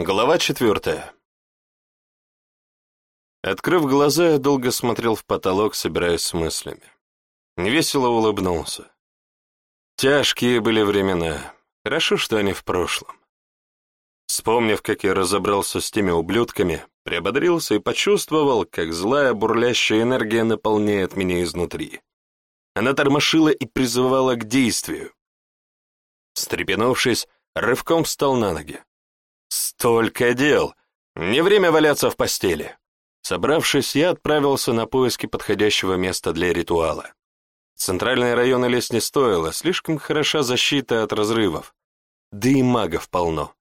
Глава четвертая. Открыв глаза, я долго смотрел в потолок, собираясь с мыслями. Невесело улыбнулся. Тяжкие были времена. Хорошо, что они в прошлом. Вспомнив, как я разобрался с теми ублюдками, приободрился и почувствовал, как злая бурлящая энергия наполняет меня изнутри. Она тормошила и призывала к действию. Стрепенувшись, рывком встал на ноги. Столько дел! Не время валяться в постели. Собравшись, я отправился на поиски подходящего места для ритуала. Центральные районы лезть не стоило, слишком хороша защита от разрывов. Да и магов полно.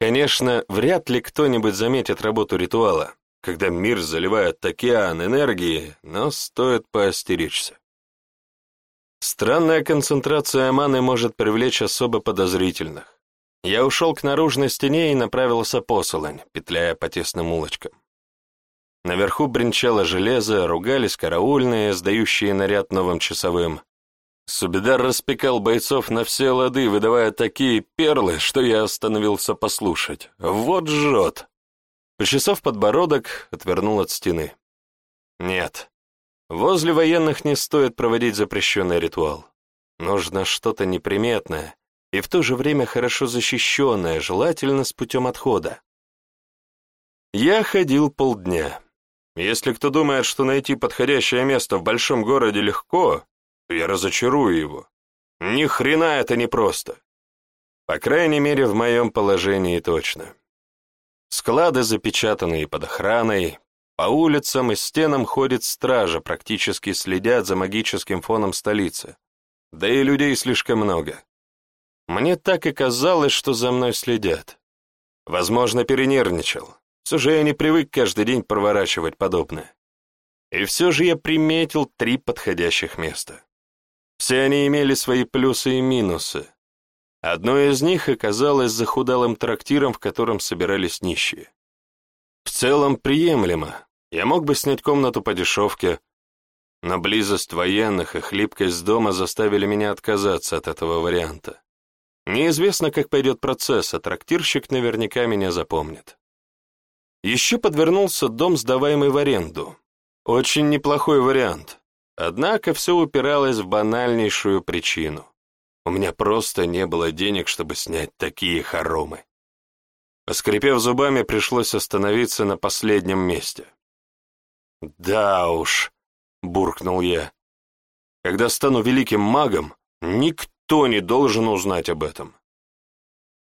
Конечно, вряд ли кто-нибудь заметит работу ритуала, когда мир заливает океан энергии, но стоит поостеречься. Странная концентрация маны может привлечь особо подозрительных. Я ушел к наружной стене и направился по солонь, петляя по тесным улочкам. Наверху бренчало железо, ругались караульные, сдающие наряд новым часовым. Субидар распекал бойцов на все лады, выдавая такие перлы, что я остановился послушать. Вот жжет! Почесав подбородок, отвернул от стены. Нет, возле военных не стоит проводить запрещенный ритуал. Нужно что-то неприметное, и в то же время хорошо защищенная, желательно с путем отхода. Я ходил полдня. Если кто думает, что найти подходящее место в большом городе легко, то я разочарую его. Ни хрена это не просто. По крайней мере, в моем положении точно. Склады запечатанные под охраной, по улицам и стенам ходит стража, практически следят за магическим фоном столицы. Да и людей слишком много. Мне так и казалось, что за мной следят. Возможно, перенервничал. Все же я не привык каждый день проворачивать подобное. И все же я приметил три подходящих места. Все они имели свои плюсы и минусы. Одно из них оказалось захудалым трактиром, в котором собирались нищие. В целом приемлемо. Я мог бы снять комнату по дешевке, но близость военных и хлипкость дома заставили меня отказаться от этого варианта. Неизвестно, как пойдет процесс, а трактирщик наверняка меня запомнит. Еще подвернулся дом, сдаваемый в аренду. Очень неплохой вариант. Однако все упиралось в банальнейшую причину. У меня просто не было денег, чтобы снять такие хоромы. Поскрипев зубами, пришлось остановиться на последнем месте. «Да уж», — буркнул я, — «когда стану великим магом, никто Не должен узнать об этом.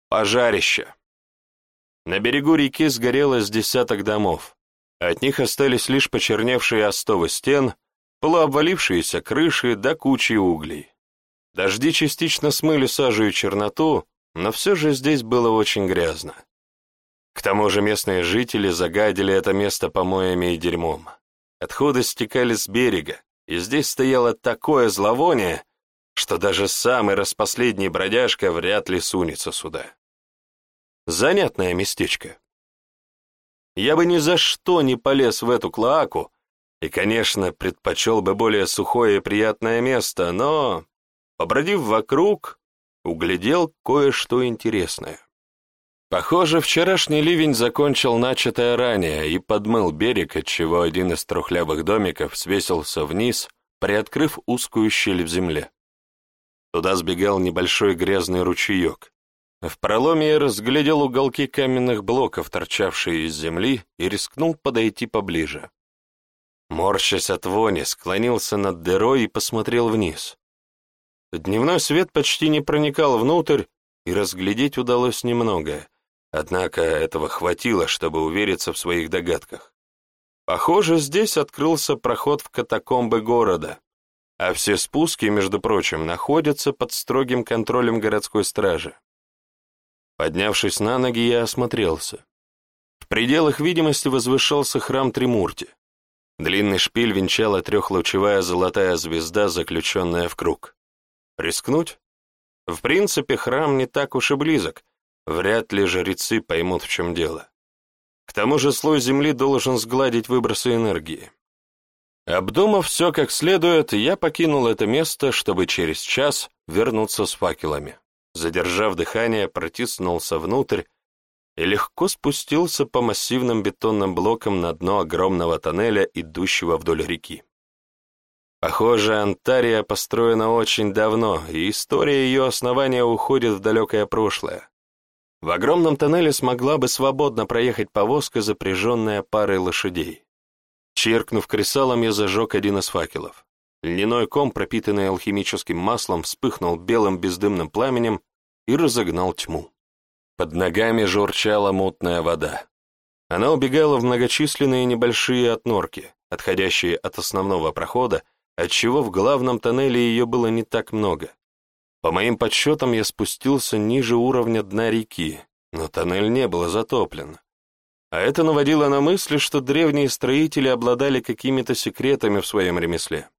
Пожарище. На берегу реки сгорело с десяток домов. От них остались лишь почерневшие остовы стен, полуобвалившиеся крыши да кучи углей. Дожди частично смыли сажу и черноту, но все же здесь было очень грязно. К тому же местные жители загадили это место помоями и дерьмом. Отходы стекали с берега, и здесь стояло такое зловоние, что даже самый распоследний бродяжка вряд ли сунется сюда. Занятное местечко. Я бы ни за что не полез в эту клоаку, и, конечно, предпочел бы более сухое и приятное место, но, побродив вокруг, углядел кое-что интересное. Похоже, вчерашний ливень закончил начатое ранее и подмыл берег, отчего один из трухлявых домиков свесился вниз, приоткрыв узкую щель в земле. Туда сбегал небольшой грязный ручеек. В проломе я разглядел уголки каменных блоков, торчавшие из земли, и рискнул подойти поближе. Морщась от вони, склонился над дырой и посмотрел вниз. Дневной свет почти не проникал внутрь, и разглядеть удалось немного, однако этого хватило, чтобы увериться в своих догадках. Похоже, здесь открылся проход в катакомбы города, а все спуски, между прочим, находятся под строгим контролем городской стражи. Поднявшись на ноги, я осмотрелся. В пределах видимости возвышался храм Тримурти. Длинный шпиль венчала трехлучевая золотая звезда, заключенная в круг. Рискнуть? В принципе, храм не так уж и близок. Вряд ли жрецы поймут, в чем дело. К тому же слой земли должен сгладить выбросы энергии. Обдумав все как следует, я покинул это место, чтобы через час вернуться с факелами. Задержав дыхание, протиснулся внутрь и легко спустился по массивным бетонным блокам на дно огромного тоннеля, идущего вдоль реки. Похоже, Антария построена очень давно, и история ее основания уходит в далекое прошлое. В огромном тоннеле смогла бы свободно проехать повозка, запряженная парой лошадей. Черкнув кресалом, я зажег один из факелов. Льняной ком, пропитанный алхимическим маслом, вспыхнул белым бездымным пламенем и разогнал тьму. Под ногами журчала мутная вода. Она убегала в многочисленные небольшие отнорки, отходящие от основного прохода, отчего в главном тоннеле ее было не так много. По моим подсчетам, я спустился ниже уровня дна реки, но тоннель не был затоплен. А это наводило на мысли, что древние строители обладали какими-то секретами в своем ремесле.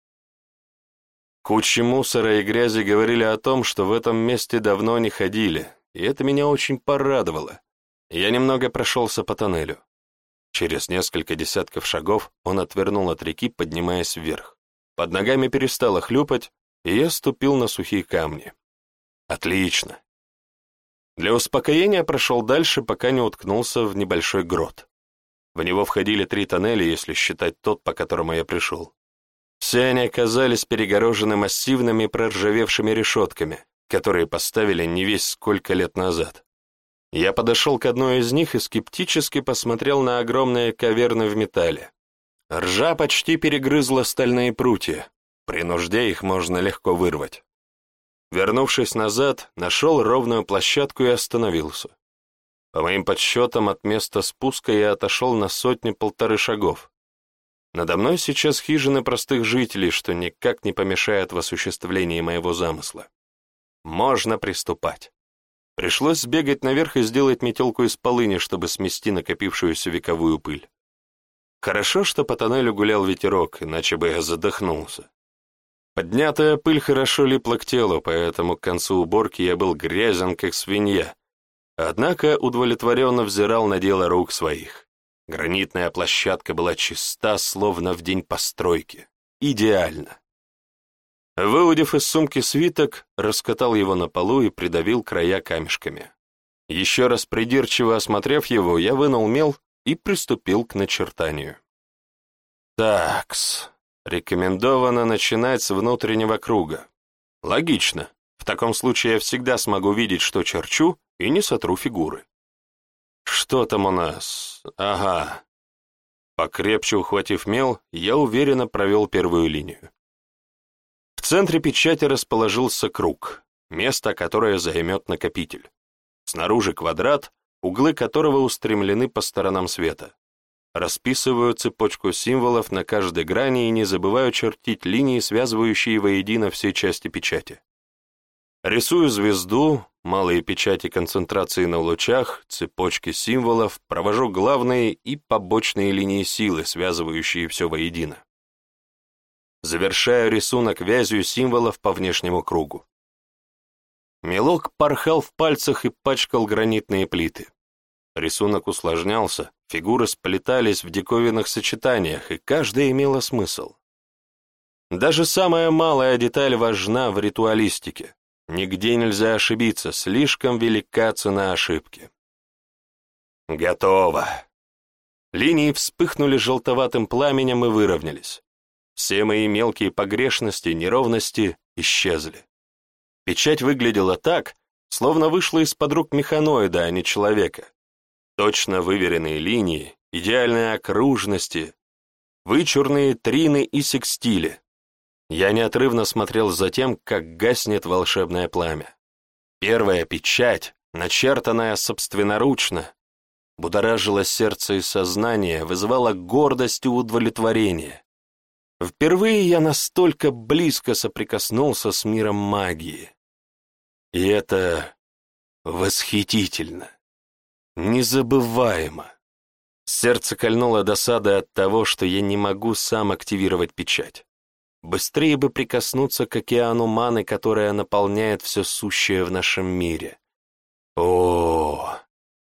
Кучи мусора и грязи говорили о том, что в этом месте давно не ходили, и это меня очень порадовало. Я немного прошелся по тоннелю. Через несколько десятков шагов он отвернул от реки, поднимаясь вверх. Под ногами перестало хлюпать, и я ступил на сухие камни. Отлично. Для успокоения прошел дальше, пока не уткнулся в небольшой грот. В него входили три тоннеля, если считать тот, по которому я пришел. Все они оказались перегорожены массивными проржавевшими решетками, которые поставили не весь сколько лет назад. Я подошел к одной из них и скептически посмотрел на огромные каверны в металле. Ржа почти перегрызла стальные прутья, при нужде их можно легко вырвать. Вернувшись назад, нашел ровную площадку и остановился. По моим подсчетам, от места спуска я отошел на сотни-полторы шагов. Надо мной сейчас хижины простых жителей, что никак не помешает в осуществлении моего замысла. Можно приступать. Пришлось сбегать наверх и сделать метелку из полыни, чтобы смести накопившуюся вековую пыль. Хорошо, что по тоннелю гулял ветерок, иначе бы я задохнулся. Поднятая пыль хорошо липла к телу, поэтому к концу уборки я был грязен, как свинья. Однако удовлетворенно взирал на дело рук своих. Гранитная площадка была чиста, словно в день постройки. Идеально. Выудив из сумки свиток, раскатал его на полу и придавил края камешками. Еще раз придирчиво осмотрев его, я вынул мел и приступил к начертанию. Такс, рекомендовано начинать с внутреннего круга. Логично. В таком случае я всегда смогу видеть, что черчу, и не сотру фигуры. Что там у нас? Ага. Покрепче ухватив мел, я уверенно провел первую линию. В центре печати расположился круг, место, которое займет накопитель. Снаружи квадрат, углы которого устремлены по сторонам света. Расписываю цепочку символов на каждой грани и не забываю чертить линии, связывающие воедино все части печати. Рисую звезду, малые печати концентрации на лучах, цепочки символов, провожу главные и побочные линии силы, связывающие все воедино. Завершаю рисунок вязью символов по внешнему кругу. Мелок порхал в пальцах и пачкал гранитные плиты. Рисунок усложнялся, фигуры сплетались в диковинных сочетаниях, и каждая имела смысл. Даже самая малая деталь важна в ритуалистике. Нигде нельзя ошибиться, слишком велика цена ошибки. Готово. Линии вспыхнули желтоватым пламенем и выровнялись. Все мои мелкие погрешности, неровности исчезли. Печать выглядела так, словно вышла из-под рук механоида, а не человека. Точно выверенные линии, идеальные окружности, вычурные трины и секстили. Я неотрывно смотрел за тем, как гаснет волшебное пламя. Первая печать, начертанная собственноручно, будоражила сердце и сознание, вызывала гордость и удовлетворение. Впервые я настолько близко соприкоснулся с миром магии. И это восхитительно, незабываемо. Сердце кольнуло досадой от того, что я не могу сам активировать печать. Быстрее бы прикоснуться к океану маны, которая наполняет все сущее в нашем мире. О,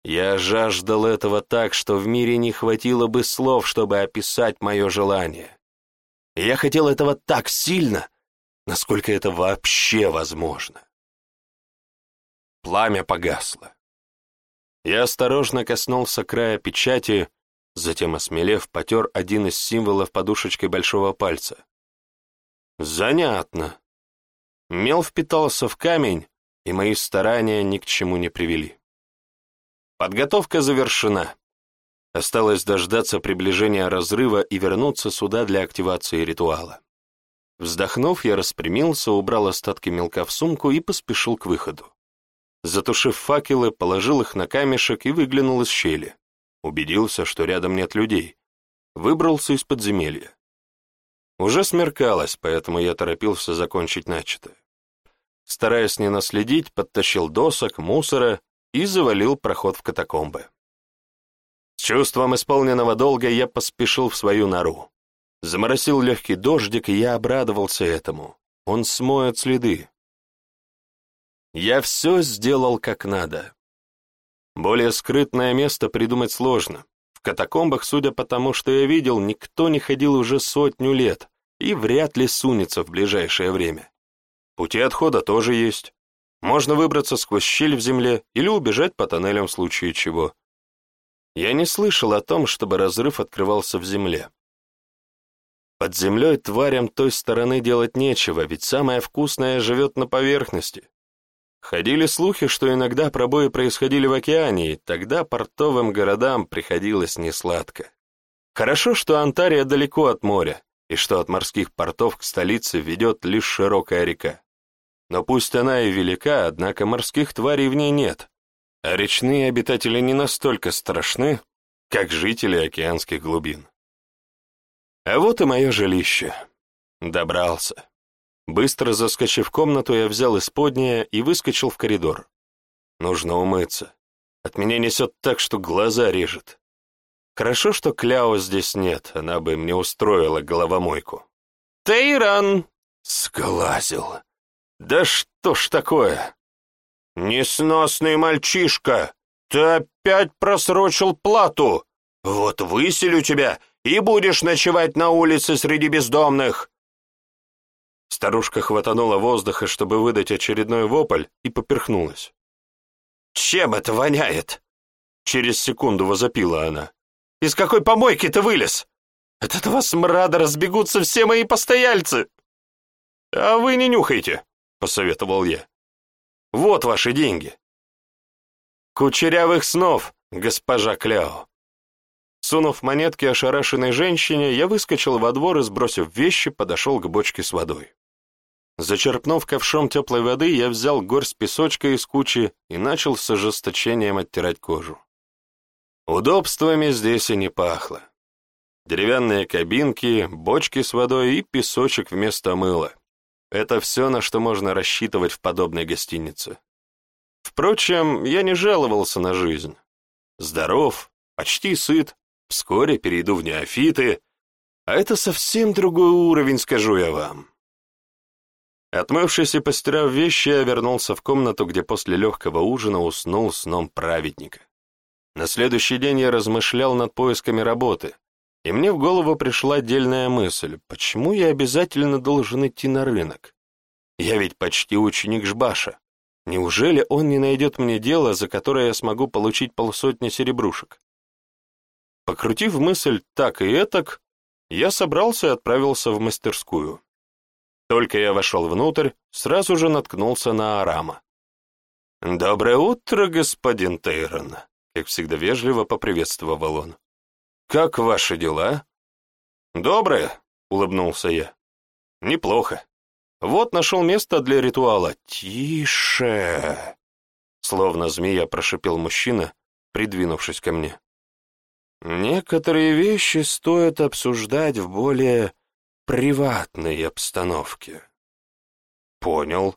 я жаждал этого так, что в мире не хватило бы слов, чтобы описать мое желание. я хотел этого так сильно, насколько это вообще возможно. Пламя погасло. Я осторожно коснулся края печати, затем, осмелев, потер один из символов подушечкой большого пальца. Занятно. Мел впитался в камень, и мои старания ни к чему не привели. Подготовка завершена. Осталось дождаться приближения разрыва и вернуться сюда для активации ритуала. Вздохнув, я распрямился, убрал остатки мелка в сумку и поспешил к выходу. Затушив факелы, положил их на камешек и выглянул из щели. Убедился, что рядом нет людей. Выбрался из подземелья. Уже смеркалось, поэтому я торопился закончить начатое. Стараясь не наследить, подтащил досок, мусора и завалил проход в катакомбы. С чувством исполненного долга я поспешил в свою нору. Заморосил легкий дождик, и я обрадовался этому. Он смоет следы. Я все сделал как надо. Более скрытное место придумать сложно. В катакомбах, судя по тому, что я видел, никто не ходил уже сотню лет и вряд ли сунется в ближайшее время. Пути отхода тоже есть. Можно выбраться сквозь щель в земле или убежать по тоннелям в случае чего. Я не слышал о том, чтобы разрыв открывался в земле. Под землей тварям той стороны делать нечего, ведь самое вкусное живет на поверхности. Ходили слухи, что иногда пробои происходили в океане, и тогда портовым городам приходилось несладко. Хорошо, что Антария далеко от моря, и что от морских портов к столице ведет лишь широкая река. Но пусть она и велика, однако морских тварей в ней нет, а речные обитатели не настолько страшны, как жители океанских глубин. А вот и мое жилище. Добрался. Быстро заскочив в комнату, я взял исподнее и выскочил в коридор. Нужно умыться. От меня несет так, что глаза режет. Хорошо, что Кляо здесь нет, она бы мне устроила головомойку. «Тейран!» — сглазил. «Да что ж такое?» «Несносный мальчишка! Ты опять просрочил плату! Вот выселю тебя и будешь ночевать на улице среди бездомных!» Старушка хватанула воздуха, чтобы выдать очередной вопль, и поперхнулась. «Чем это воняет?» Через секунду возопила она. «Из какой помойки ты вылез? От этого смрада разбегутся все мои постояльцы!» «А вы не нюхайте», — посоветовал я. «Вот ваши деньги». «Кучерявых снов, госпожа Кляо», Сунув монетки ошарашенной женщине, я выскочил во двор и, сбросив вещи, подошел к бочке с водой. Зачерпнув ковшом теплой воды, я взял горсть песочка из кучи и начал с ожесточением оттирать кожу. Удобствами здесь и не пахло. Деревянные кабинки, бочки с водой и песочек вместо мыла. Это все, на что можно рассчитывать в подобной гостинице. Впрочем, я не жаловался на жизнь. Здоров, почти сыт, Вскоре перейду в неофиты, а это совсем другой уровень, скажу я вам. Отмывшись и постирав вещи, я вернулся в комнату, где после легкого ужина уснул сном праведника. На следующий день я размышлял над поисками работы, и мне в голову пришла отдельная мысль, почему я обязательно должен идти на рынок? Я ведь почти ученик Жбаша. Неужели он не найдет мне дело, за которое я смогу получить полсотни серебрушек? Покрутив мысль так и этак, я собрался и отправился в мастерскую. Только я вошел внутрь, сразу же наткнулся на Арама. «Доброе утро, господин Тейрон», — как всегда вежливо поприветствовал он. «Как ваши дела?» «Доброе», — улыбнулся я. «Неплохо. Вот нашел место для ритуала. Тише!» Словно змея прошипел мужчина, придвинувшись ко мне. Некоторые вещи стоит обсуждать в более приватной обстановке. Понял.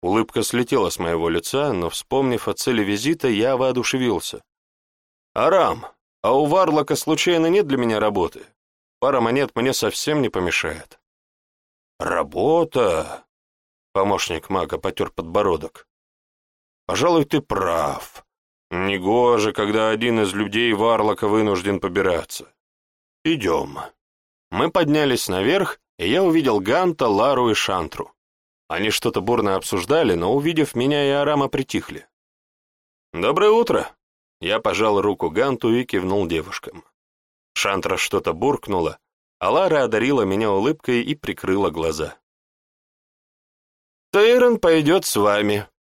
Улыбка слетела с моего лица, но, вспомнив о цели визита, я воодушевился. «Арам, а у Варлока случайно нет для меня работы? Пара монет мне совсем не помешает». «Работа?» — помощник мага потер подбородок. «Пожалуй, ты прав. Негоже, когда один из людей Варлока вынужден побираться. Идем. Мы поднялись наверх, и я увидел Ганта, Лару и Шантру. Они что-то бурно обсуждали, но, увидев меня и Арама, притихли. «Доброе утро!» Я пожал руку Ганту и кивнул девушкам. Шантра что-то буркнула, а Лара одарила меня улыбкой и прикрыла глаза. «Тейрон пойдет с вами», —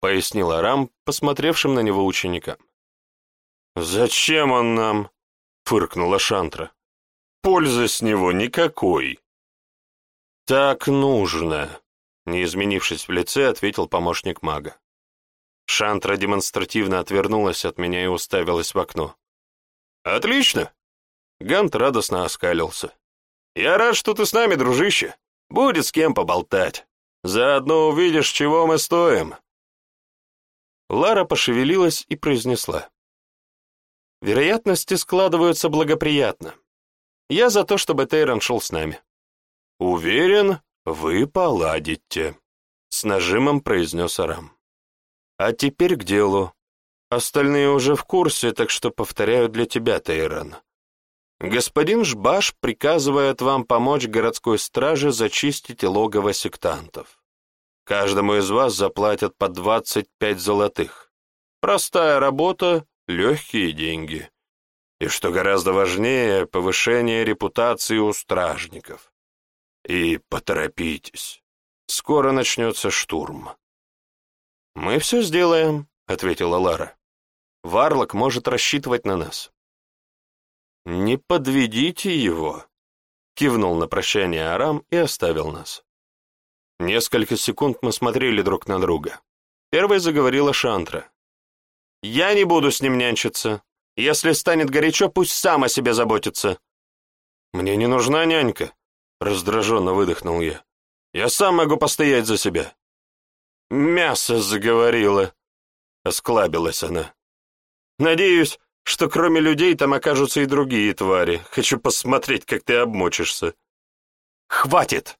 пояснил Арам, посмотревшим на него ученикам. «Зачем он нам?» — фыркнула Шантра. «Пользы с него никакой». «Так нужно», — не изменившись в лице, ответил помощник мага. Шантра демонстративно отвернулась от меня и уставилась в окно. «Отлично!» Гант радостно оскалился. «Я рад, что ты с нами, дружище. Будет с кем поболтать. Заодно увидишь, чего мы стоим». Лара пошевелилась и произнесла. «Вероятности складываются благоприятно. Я за то, чтобы Тейрон шел с нами». «Уверен, вы поладите», — с нажимом произнес Арам. «А теперь к делу. Остальные уже в курсе, так что повторяю для тебя, Тейрон. Господин Жбаш приказывает вам помочь городской страже зачистить логово сектантов. Каждому из вас заплатят по 25 золотых. Простая работа, легкие деньги. И что гораздо важнее, повышение репутации у стражников. И поторопитесь. Скоро начнется штурм. «Мы все сделаем», — ответила Лара. «Варлок может рассчитывать на нас». «Не подведите его», — кивнул на прощание Арам и оставил нас. Несколько секунд мы смотрели друг на друга. Первой заговорила Шантра. «Я не буду с ним нянчиться. Если станет горячо, пусть сам о себе заботится». «Мне не нужна нянька», — раздраженно выдохнул я. «Я сам могу постоять за себя». «Мясо заговорила», — осклабилась она. «Надеюсь, что кроме людей там окажутся и другие твари. Хочу посмотреть, как ты обмочишься». «Хватит!» —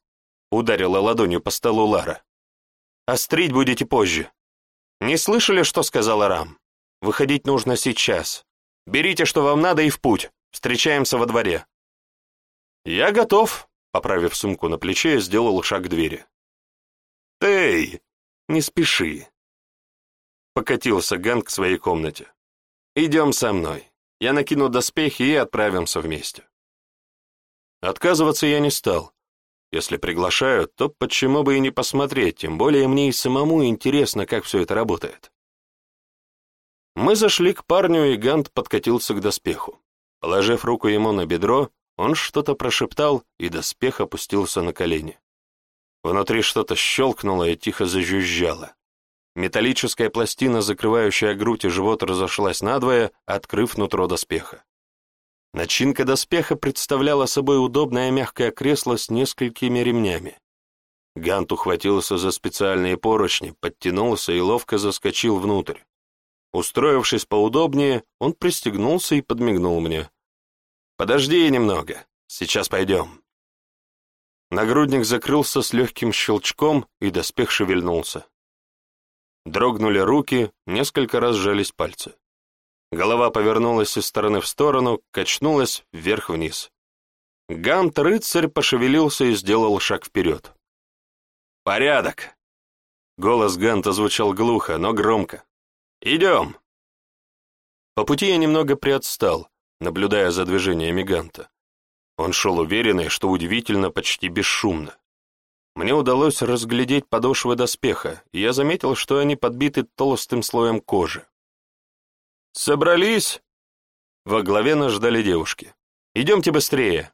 ударила ладонью по столу Лара. «Острить будете позже. Не слышали, что сказал Арам? Выходить нужно сейчас. Берите, что вам надо, и в путь. Встречаемся во дворе». «Я готов», — поправив сумку на плече, сделал шаг к двери. «Эй, не спеши», — покатился Ганг к своей комнате. «Идем со мной. Я накину доспехи и отправимся вместе». Отказываться я не стал. Если приглашают, то почему бы и не посмотреть, тем более мне и самому интересно, как все это работает. Мы зашли к парню, и Гант подкатился к доспеху. Положив руку ему на бедро, он что-то прошептал, и доспех опустился на колени. Внутри что-то щелкнуло и тихо зажужжало. Металлическая пластина, закрывающая грудь и живот, разошлась надвое, открыв нутро доспеха. Начинка доспеха представляла собой удобное мягкое кресло с несколькими ремнями. Гант ухватился за специальные поручни, подтянулся и ловко заскочил внутрь. Устроившись поудобнее, он пристегнулся и подмигнул мне. «Подожди немного, сейчас пойдем». Нагрудник закрылся с легким щелчком, и доспех шевельнулся. Дрогнули руки, несколько раз сжались пальцы. Голова повернулась из стороны в сторону, качнулась вверх-вниз. Гант-рыцарь пошевелился и сделал шаг вперед. «Порядок!» Голос Ганта звучал глухо, но громко. «Идем!» По пути я немного приотстал, наблюдая за движениями Ганта. Он шел уверенный, что удивительно, почти бесшумно. Мне удалось разглядеть подошвы доспеха, и я заметил, что они подбиты толстым слоем кожи. «Собрались?» Во главе нас ждали девушки. «Идемте быстрее!»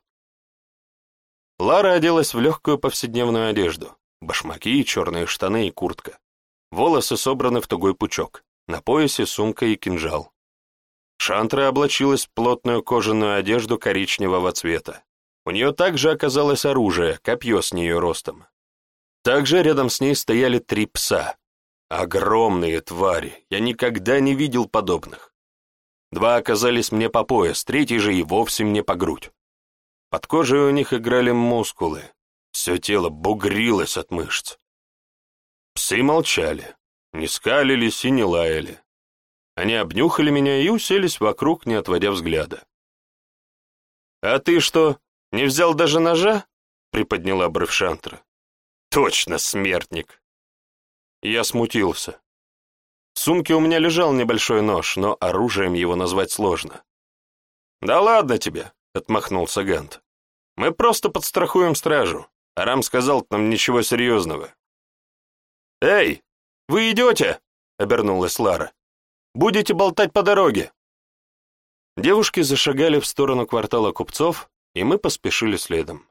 Лара оделась в легкую повседневную одежду. Башмаки, черные штаны и куртка. Волосы собраны в тугой пучок. На поясе сумка и кинжал. Шантра облачилась в плотную кожаную одежду коричневого цвета. У нее также оказалось оружие, копье с нее ростом. Также рядом с ней стояли три пса. Огромные твари, я никогда не видел подобных. Два оказались мне по пояс, третий же и вовсе мне по грудь. Под кожей у них играли мускулы, все тело бугрилось от мышц. Псы молчали, не скалились и не лаяли. Они обнюхали меня и уселись вокруг, не отводя взгляда. «А ты что, не взял даже ножа?» — приподняла бровь Шантра. «Точно, смертник!» Я смутился. В сумке у меня лежал небольшой нож, но оружием его назвать сложно. «Да ладно тебе», — отмахнулся Гант. «Мы просто подстрахуем стражу. Арам сказал нам ничего серьезного». «Эй, вы идете?» — обернулась Лара. «Будете болтать по дороге». Девушки зашагали в сторону квартала купцов, и мы поспешили следом.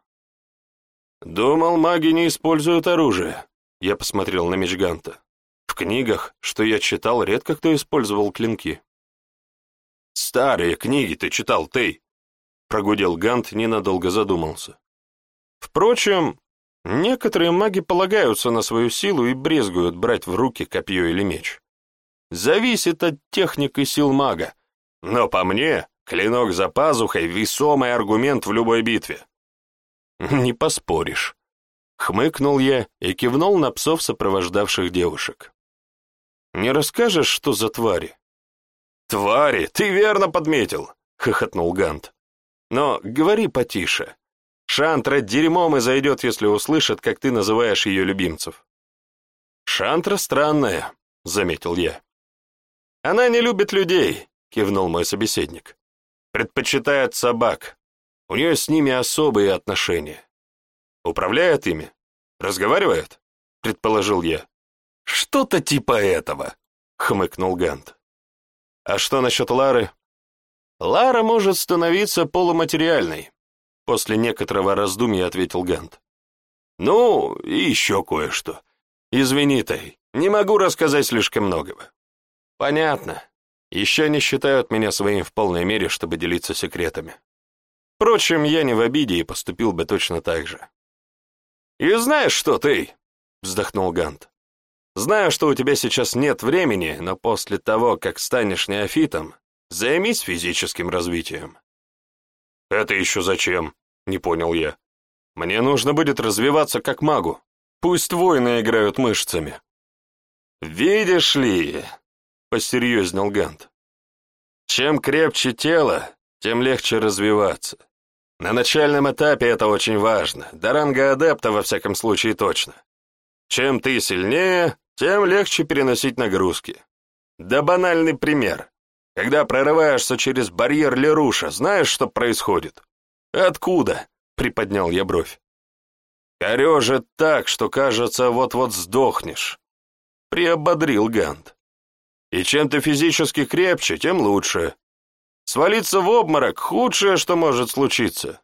«Думал, маги не используют оружие», — я посмотрел на меч Ганта. В книгах, что я читал, редко кто использовал клинки. «Старые книги ты читал, ты!» — прогудел Гант, ненадолго задумался. «Впрочем, некоторые маги полагаются на свою силу и брезгуют брать в руки копье или меч. Зависит от техники сил мага, но по мне, клинок за пазухой — весомый аргумент в любой битве. Не поспоришь. Хмыкнул я и кивнул на псов, сопровождавших девушек. Не расскажешь, что за твари? Твари, ты верно подметил, хохотнул Гант. Но говори потише. Шантра дерьмом и зайдет, если услышит, как ты называешь ее любимцев. Шантра странная, заметил я. Она не любит людей, — кивнул мой собеседник. «Предпочитает собак. У нее с ними особые отношения. Управляет ими? Разговаривает?» — предположил я. «Что-то типа этого», — хмыкнул Гант. «А что насчет Лары?» «Лара может становиться полуматериальной», — после некоторого раздумья ответил Гант. «Ну, и еще кое-что. Извини, Тай, не могу рассказать слишком многого». «Понятно. Еще не считают меня своим в полной мере, чтобы делиться секретами. Впрочем, я не в обиде и поступил бы точно так же. «И знаешь что, ты?» — вздохнул Гант. «Знаю, что у тебя сейчас нет времени, но после того, как станешь неофитом, займись физическим развитием». «Это еще зачем?» — не понял я. «Мне нужно будет развиваться как магу. Пусть воины играют мышцами». «Видишь ли...» — посерьезнел Гант. «Чем крепче тело, тем легче развиваться. На начальном этапе это очень важно, до ранга адепта во всяком случае точно. Чем ты сильнее, тем легче переносить нагрузки. Да банальный пример. Когда прорываешься через барьер Леруша, знаешь, что происходит? Откуда? Приподнял я бровь. Корежит так, что, кажется, вот-вот сдохнешь. Приободрил Гант. И чем ты физически крепче, тем лучше. Свалиться в обморок — худшее, что может случиться.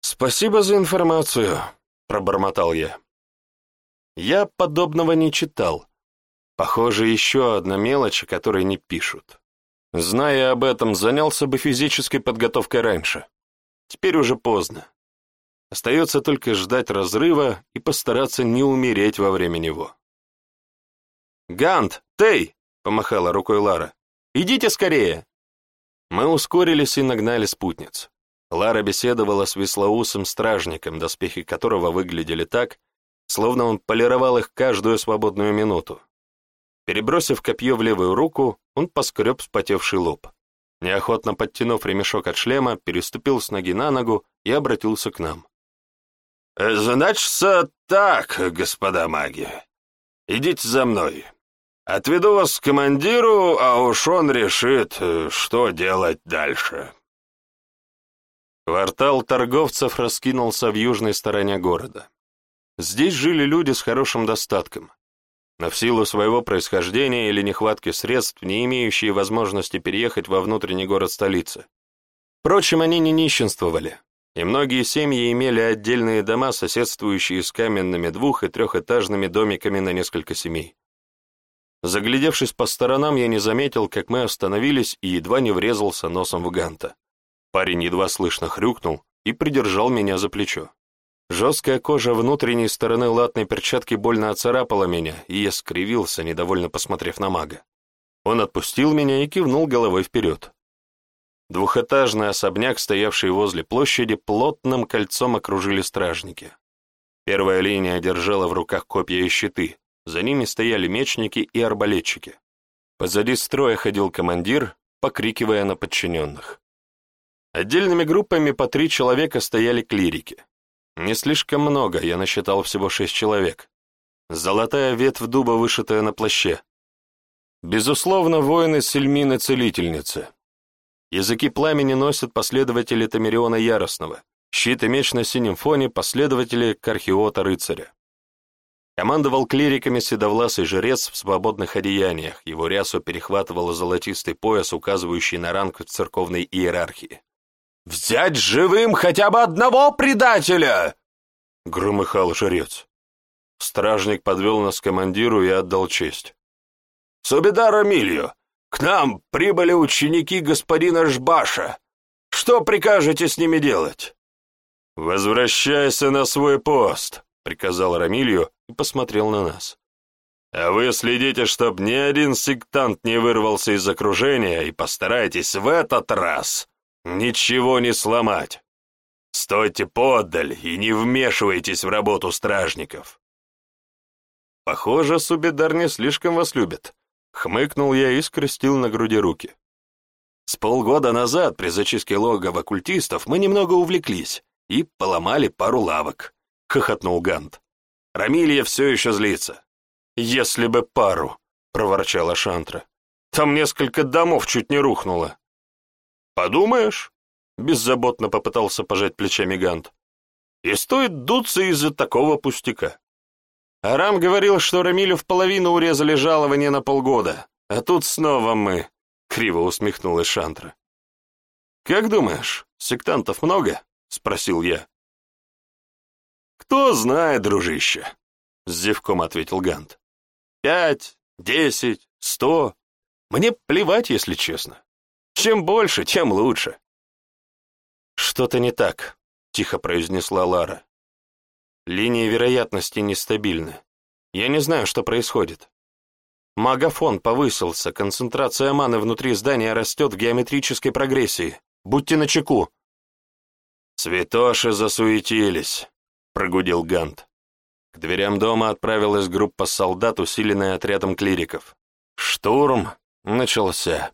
«Спасибо за информацию», — пробормотал я. Я подобного не читал. Похоже, еще одна мелочь, о которой не пишут. Зная об этом, занялся бы физической подготовкой раньше. Теперь уже поздно. Остается только ждать разрыва и постараться не умереть во время него. «Гант, Тей!» — помахала рукой Лара. «Идите скорее!» Мы ускорились и нагнали спутниц. Лара беседовала с веслоусым стражником, доспехи которого выглядели так, словно он полировал их каждую свободную минуту. Перебросив копье в левую руку, он поскреб спотевший лоб. Неохотно подтянув ремешок от шлема, переступил с ноги на ногу и обратился к нам. «Значится так, господа маги. Идите за мной. Отведу вас к командиру, а уж он решит, что делать дальше». Квартал торговцев раскинулся в южной стороне города. Здесь жили люди с хорошим достатком, но в силу своего происхождения или нехватки средств, не имеющие возможности переехать во внутренний город столицы. Впрочем, они не нищенствовали, и многие семьи имели отдельные дома, соседствующие с каменными двух- и трехэтажными домиками на несколько семей. Заглядевшись по сторонам, я не заметил, как мы остановились и едва не врезался носом в Ганта. Парень едва слышно хрюкнул и придержал меня за плечо. Жесткая кожа внутренней стороны латной перчатки больно оцарапала меня, и я скривился, недовольно посмотрев на мага. Он отпустил меня и кивнул головой вперед. Двухэтажный особняк, стоявший возле площади, плотным кольцом окружили стражники. Первая линия держала в руках копья и щиты, за ними стояли мечники и арбалетчики. Позади строя ходил командир, покрикивая на подчиненных. Отдельными группами по три человека стояли клирики. Не слишком много, я насчитал всего шесть человек. Золотая ветвь дуба, вышитая на плаще. Безусловно, воины Сельмины-целительницы. Языки пламени носят последователи Тамериона Яростного, щит и меч на синем фоне последователи Кархиота-рыцаря. Командовал клириками седовласый жрец в свободных одеяниях, его рясу перехватывал золотистый пояс, указывающий на ранг в церковной иерархии. «Взять живым хотя бы одного предателя!» — громыхал жрец. Стражник подвел нас к командиру и отдал честь. «Субидар Амильо, к нам прибыли ученики господина Жбаша. Что прикажете с ними делать?» «Возвращайся на свой пост», — приказал Рамилью и посмотрел на нас. «А вы следите, чтоб ни один сектант не вырвался из окружения, и постарайтесь в этот раз ничего не сломать. Стойте подаль и не вмешивайтесь в работу стражников». «Похоже, Субидар не слишком вас любит», — хмыкнул я и скрестил на груди руки. «С полгода назад при зачистке логова культистов мы немного увлеклись и поломали пару лавок», — хохотнул Гант. «Рамилья все еще злится». «Если бы пару», — проворчала Шантра. «Там несколько домов чуть не рухнуло». «Подумаешь», — беззаботно попытался пожать плечами Гант. «И стоит дуться из-за такого пустяка». Арам говорил, что Рамилю в половину урезали жалование на полгода, а тут снова мы, — криво усмехнулась Шантра. «Как думаешь, сектантов много?» — спросил я. «Кто знает, дружище», — зевком ответил Гант. «Пять, десять, сто. Мне плевать, если честно. Чем больше, тем лучше». «Что-то не так», — тихо произнесла Лара. Линии вероятности нестабильны. Я не знаю, что происходит. Магафон повысился, концентрация маны внутри здания растет в геометрической прогрессии. Будьте начеку. Святоши засуетились, прогудел Гант. К дверям дома отправилась группа солдат, усиленная отрядом клириков. Штурм начался.